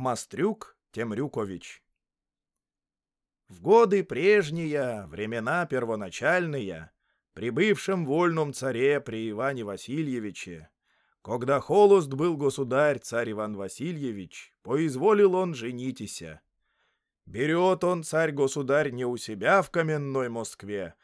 Мастрюк Темрюкович В годы прежние, времена первоначальные, при бывшем вольном царе при Иване Васильевиче, когда холост был государь царь Иван Васильевич, поизволил он женитися. Берет он царь-государь не у себя в каменной Москве,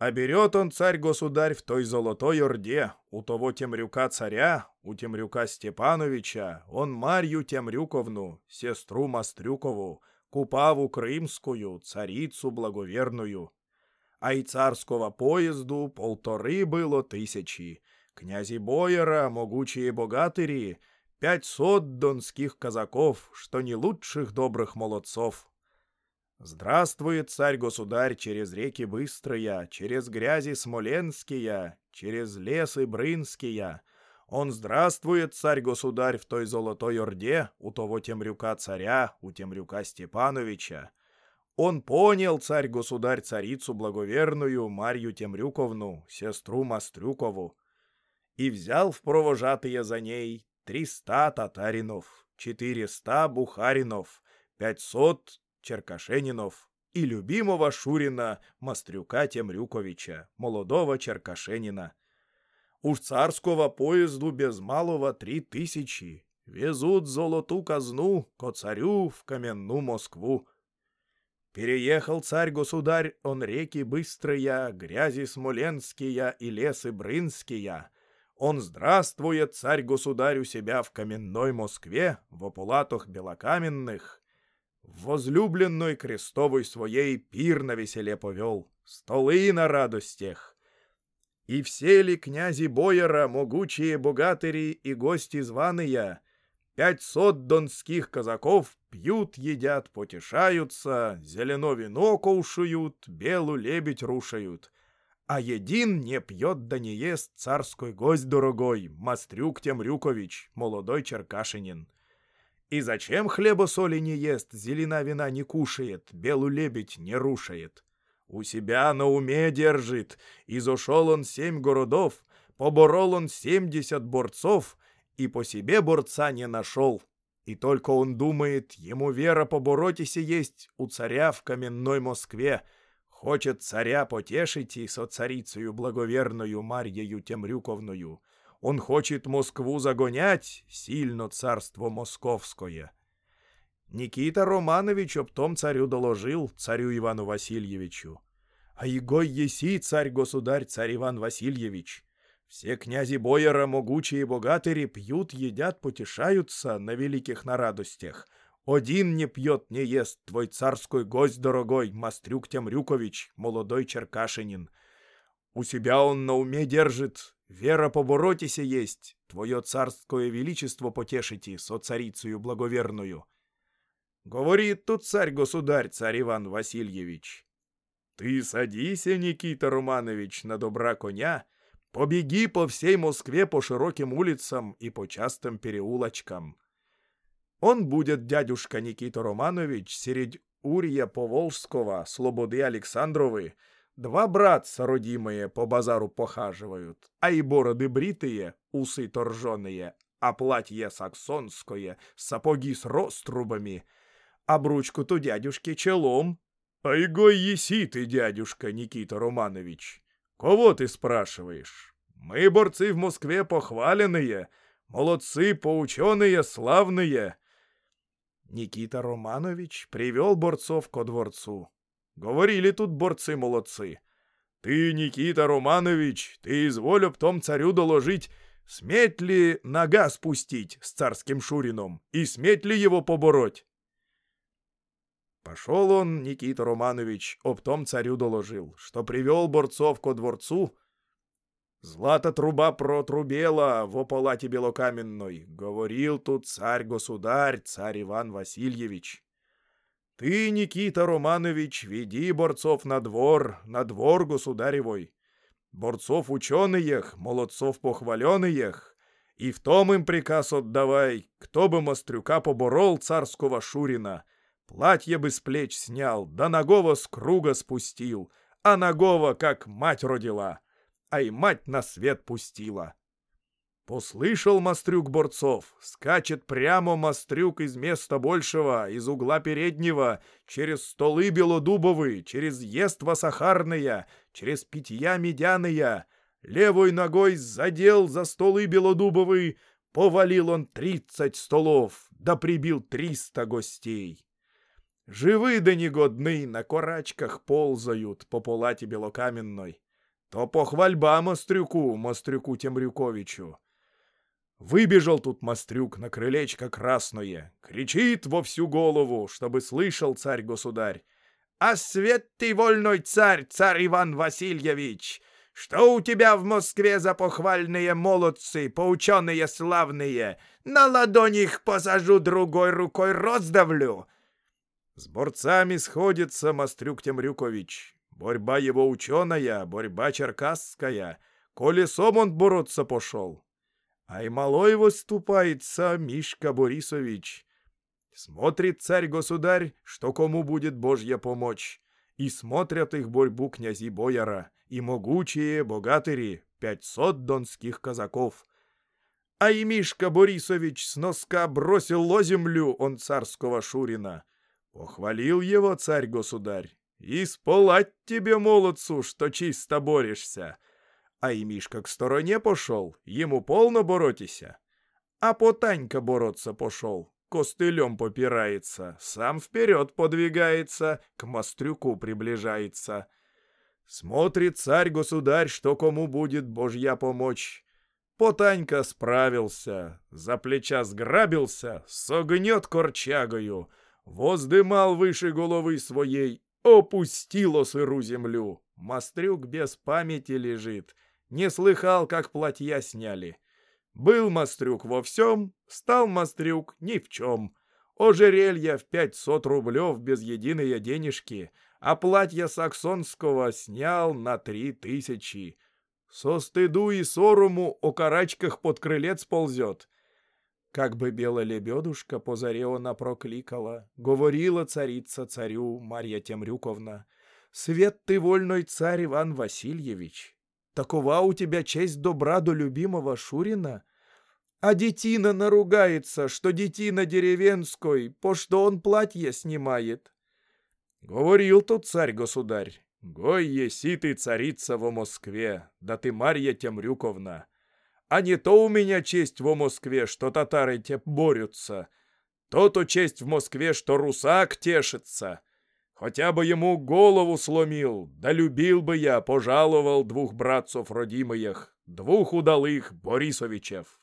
а берет он царь-государь в той золотой орде, у того Темрюка-царя, у Темрюка Степановича, он Марью Темрюковну, сестру Мастрюкову, Купаву Крымскую, царицу благоверную. А и царского поезду полторы было тысячи, князи бояра, могучие богатыри, пятьсот донских казаков, что не лучших добрых молодцов. Здравствует царь-государь через реки Быстрые, через грязи Смоленские, через лесы Брынские. Он здравствует, царь-государь, в той золотой орде, у того темрюка-царя, у темрюка Степановича. Он понял, царь-государь, царицу благоверную Марью Темрюковну, сестру Мастрюкову, и взял в провожатые за ней триста татаринов, четыреста бухаринов, пятьсот Черкашенинов и любимого Шурина Мастрюка Темрюковича, молодого Черкашенина. Уж царского поезду без малого три тысячи. Везут золоту казну ко царю в каменную Москву. Переехал царь-государь, он реки быстрые, грязи смоленские и лесы брынские. Он здравствует, царь-государь, у себя в каменной Москве, в опулатах белокаменных, возлюбленной крестовой своей пир на веселе повел, столы на радостях. И все ли князи бояра, могучие богатыри и гости званые, пятьсот донских казаков пьют, едят, потешаются, зелено вино кушают, белу лебедь рушают, а един не пьет да не ест царской гость дорогой, Мастрюк Темрюкович, молодой черкашинин. И зачем хлеба соли не ест, зелена вина не кушает, белую лебедь не рушает? У себя на уме держит, изошел он семь городов, поборол он семьдесят борцов, и по себе борца не нашел. И только он думает, ему вера поборотися есть у царя в каменной Москве, хочет царя потешить и со царицею благоверную Марьею Темрюковною. Он хочет Москву загонять, сильно царство московское. Никита Романович об том царю доложил, царю Ивану Васильевичу. А его еси царь-государь, царь Иван Васильевич. Все князи бояра, могучие богатыри, пьют, едят, потешаются на великих нарадостях. Один не пьет, не ест твой царской гость дорогой, Мастрюк Темрюкович, молодой черкашинин. У себя он на уме держит, Вера поборотися есть, твое царское величество потешите со царицею благоверную. Говорит тут царь-государь, царь Иван Васильевич. Ты садися, Никита Романович, на добра коня, побеги по всей Москве по широким улицам и по частым переулочкам. Он будет, дядюшка Никита Романович, средь Урия Поволжского, Слободы Александровы, Два братца родимые по базару похаживают, а и бороды бритые, усы торженые, а платье саксонское, сапоги с рострубами, а бручку-то дядюшке челом. А игой еси ты, дядюшка Никита Романович. Кого ты спрашиваешь? Мы борцы в Москве похваленные, молодцы, поученые, славные. Никита Романович привел борцов ко дворцу. Говорили тут борцы-молодцы. Ты, Никита Романович, ты изволь об том царю доложить, сметь ли нога спустить с царским Шурином и сметь ли его побороть? Пошел он, Никита Романович, об том царю доложил, что привел борцов ко дворцу. Злата труба протрубела в палате белокаменной. Говорил тут царь-государь, царь Иван Васильевич. Ты, Никита Романович, веди борцов на двор, на двор государевой. Борцов ученых, молодцов похваленных, и в том им приказ отдавай, кто бы Мострюка поборол царского Шурина, платье бы с плеч снял, да ногого с круга спустил, а ногого, как мать родила, а и мать на свет пустила. Послышал Мастрюк борцов, скачет прямо Мастрюк из места большего, из угла переднего, через столы белодубовые, через ества сахарные, через питья медяные. Левой ногой задел за столы белодубовые, повалил он тридцать столов, да прибил триста гостей. Живы да негодны, на корачках ползают по палате белокаменной. То похвальба Мастрюку, Мастрюку Темрюковичу. Выбежал тут Мастрюк на крылечко красное, кричит во всю голову, чтобы слышал царь-государь. «А свет ты, вольной царь, царь Иван Васильевич! Что у тебя в Москве за похвальные молодцы, поученые славные? На ладонь их посажу, другой рукой раздавлю!» С борцами сходится Мастрюк Темрюкович. Борьба его ученая, борьба черкасская. Колесом он бороться пошел. А и малой выступается Мишка Борисович. Смотрит царь-государь, что кому будет Божья помочь. И смотрят их борьбу князи бояра, и могучие богатыри, пятьсот донских казаков. А и Мишка Борисович с носка бросил ло землю он царского Шурина. Похвалил его царь-государь. И сполать тебе, молодцу, что чисто борешься. А и Мишка к стороне пошел, ему полно боротися. А Потанька бороться пошел, костылем попирается, сам вперед подвигается, к Мострюку приближается. Смотрит царь-государь, что кому будет божья помочь. Потанька справился, за плеча сграбился, согнет корчагою, воздымал выше головы своей, опустило сыру землю. Мострюк без памяти лежит, не слыхал, как платья сняли. Был Мастрюк во всем, стал Мастрюк ни в чем. Ожерелье в пятьсот рублев без единой денежки, а платье саксонского снял на три тысячи. Со стыду и сорому о карачках под крылец ползет. Как бы белая лебедушка по заре она прокликала, говорила царица царю Марья Темрюковна, «Свет ты вольной царь Иван Васильевич, Такова у тебя честь добра до любимого Шурина? А детина наругается, что детина деревенской, по что он платье снимает. Говорил тут царь-государь, гой еси ты царица во Москве, да ты Марья Темрюковна. А не то у меня честь во Москве, что татары те борются, то-то честь в Москве, что русак тешится. Хотя бы ему голову сломил, да любил бы я, пожаловал двух братцев родимых, двух удалых Борисовичев.